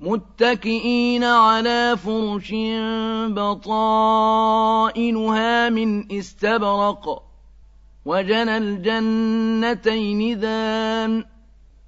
متكئين على فرش بطائنها من استبرق وجنى الجنتين ذان.